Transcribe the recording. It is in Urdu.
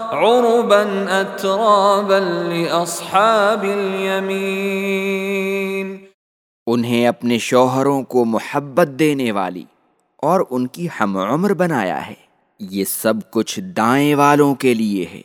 عربا اترابا لأصحاب اليمين انہیں اپنے شوہروں کو محبت دینے والی اور ان کی ہم عمر بنایا ہے، یہ سب کچھ دائیں والوں کے لیے ہے۔